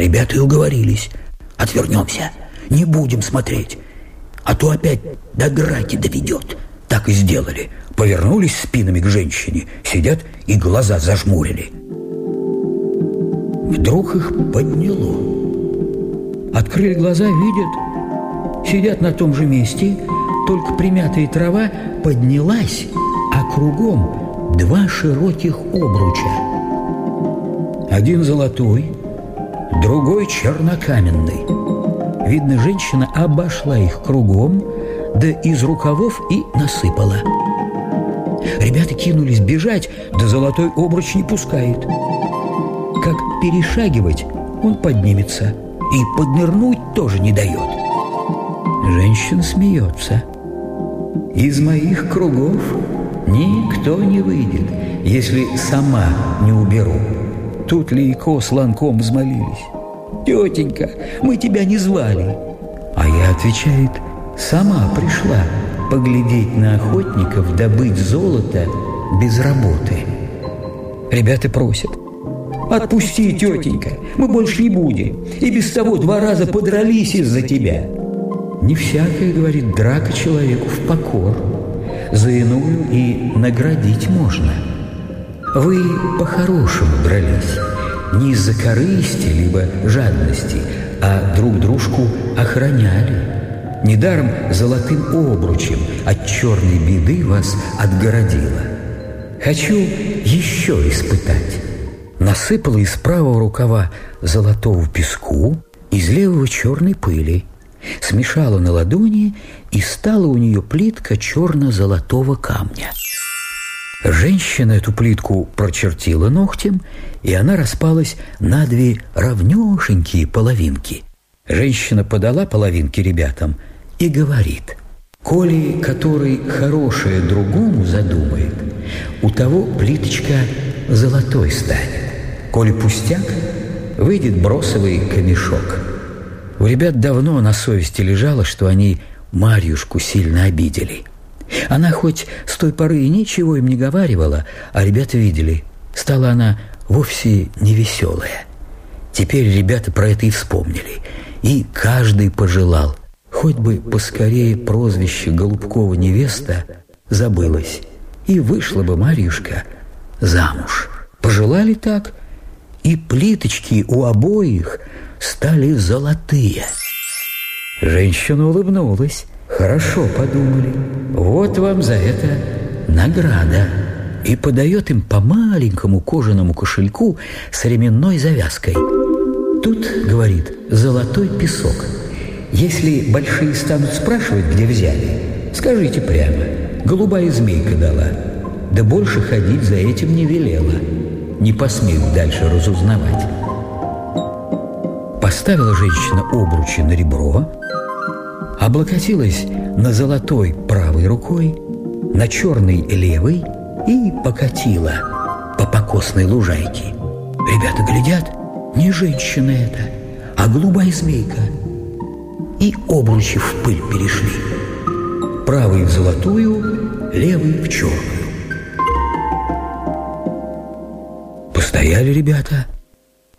Ребята и уговорились. Отвернемся, не будем смотреть, а то опять до драки доведет. Так и сделали. Повернулись спинами к женщине, сидят и глаза зажмурили. Вдруг их подняло. Открыли глаза, видят, сидят на том же месте, только примятая трава поднялась, а кругом два широких обруча. Один золотой, другой чернокаменный. Видно, женщина обошла их кругом, да из рукавов и насыпала. Ребята кинулись бежать, да золотой обруч не пускает. Как перешагивать, он поднимется – и поднырнуть тоже не дает. Женщина смеется. Из моих кругов никто не выйдет, если сама не уберу. Тут Лейко с Ланком взмолились. «Тетенька, мы тебя не звали». А я отвечает, сама пришла поглядеть на охотников, добыть золото без работы. Ребята просят, Отпусти, тетенька, мы больше не будем. И без того два раза подрались из-за тебя. Не всякое, говорит, драка человеку в покор. За иную и наградить можно. Вы по-хорошему дрались. Не из-за корысти, либо жадности, а друг дружку охраняли. Недаром золотым обручем от черной беды вас отгородила. Хочу еще испытать насыпала из правого рукава золотого песку, из левого черной пыли, смешала на ладони, и стала у нее плитка черно-золотого камня. Женщина эту плитку прочертила ногтем, и она распалась на две равнешенькие половинки. Женщина подала половинки ребятам и говорит, «Коли который хорошее другому задумает, у того плиточка золотой станет». Коли пустяк, выйдет бросовый камешок. У ребят давно на совести лежало, что они Марьюшку сильно обидели. Она хоть с той поры и ничего им не говаривала, а ребята видели, стала она вовсе невеселая. Теперь ребята про это и вспомнили, и каждый пожелал, хоть бы поскорее прозвище Голубкова невеста забылось, и вышла бы Марьюшка замуж. Пожелали так, и плиточки у обоих стали золотые. Женщина улыбнулась. Хорошо подумали. Вот вам за это награда. И подает им по маленькому кожаному кошельку с ременной завязкой. Тут, говорит, золотой песок. Если большие станут спрашивать, где взяли, скажите прямо. Голубая змейка дала. Да больше ходить за этим не велела не посмеют дальше разузнавать. Поставила женщина обручи на ребро, облокотилась на золотой правой рукой, на черной левой и покатила по покосной лужайке. Ребята глядят, не женщина это, а голубая змейка. И обручи в пыль перешли. Правый в золотую, левый в черную. Стояли ребята,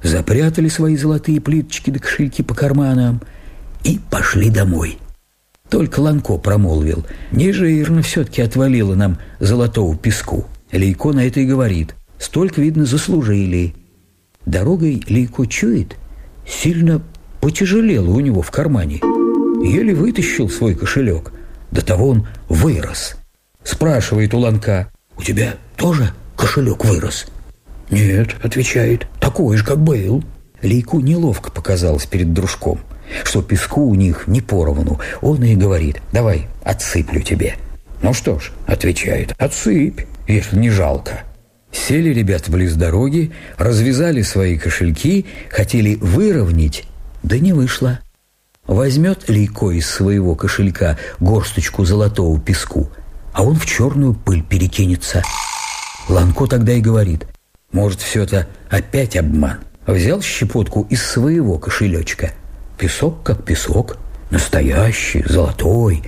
запрятали свои золотые плиточки да кошельки по карманам и пошли домой. Только Ланко промолвил, нежирно все-таки отвалило нам золотого песку. Лейко на это и говорит, столько, видно, заслужили. Дорогой Лейко чует, сильно потяжелело у него в кармане. Еле вытащил свой кошелек, до того он вырос. Спрашивает у Ланка, у тебя тоже кошелек вырос? «Нет», — отвечает, — «такой же, как был». Лейку неловко показалось перед дружком, что песку у них не поровну. Он и говорит, «Давай, отсыплю тебе». «Ну что ж», — отвечает, — «отсыпь, если не жалко». Сели ребята близ дороги, развязали свои кошельки, хотели выровнять, да не вышло. Возьмет Лейко из своего кошелька горсточку золотого песку, а он в черную пыль перекинется. Ланко тогда и говорит, может, все это опять обман? Взял щепотку из своего кошелечка. Песок как песок, настоящий, золотой.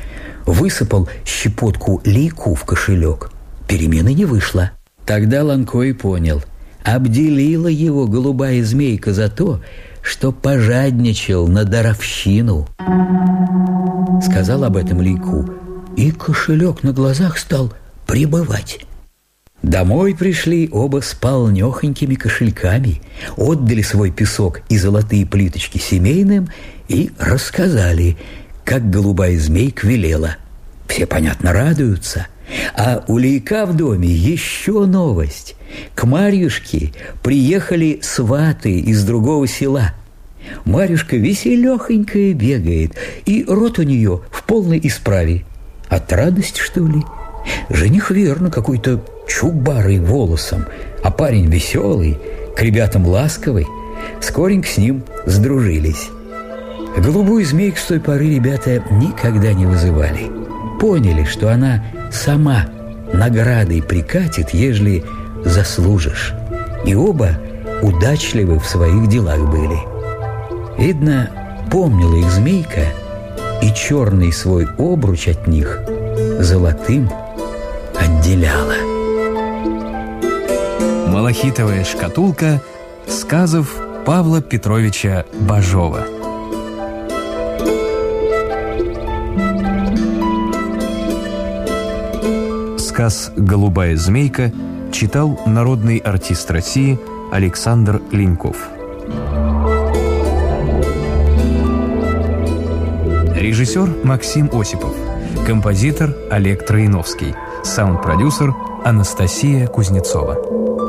Высыпал щепотку лику в кошелек. Перемены не вышло. Тогда Ланко и понял. Обделила его голубая змейка за то, что пожадничал на даровщину. Сказал об этом Лейку, и кошелек на глазах стал прибывать. Домой пришли оба с полнехонькими кошельками, отдали свой песок и золотые плиточки семейным и рассказали, как голубая змейка велела. Все, понятно, радуются. А у Лейка в доме еще новость. К Марьюшке приехали сваты из другого села. Марьюшка веселехонькая бегает, и рот у нее в полной исправе. От радости, что ли? Жених верно какой-то чубарый волосом, а парень веселый, к ребятам ласковый. Скоренько с ним сдружились. Голубую змейку с той поры ребята никогда не вызывали. Поняли, что она сама наградой прикатит, ежели заслужишь. И оба удачливы в своих делах были. Видно, помнила их змейка и черный свой обруч от них золотым отделяла. Малахитовая шкатулка сказов Павла Петровича Бажова. Сказ «Голубая змейка» читал народный артист России Александр Леньков. Режиссер Максим Осипов. Композитор Олег Троиновский. Саунд-продюсер Анастасия Кузнецова.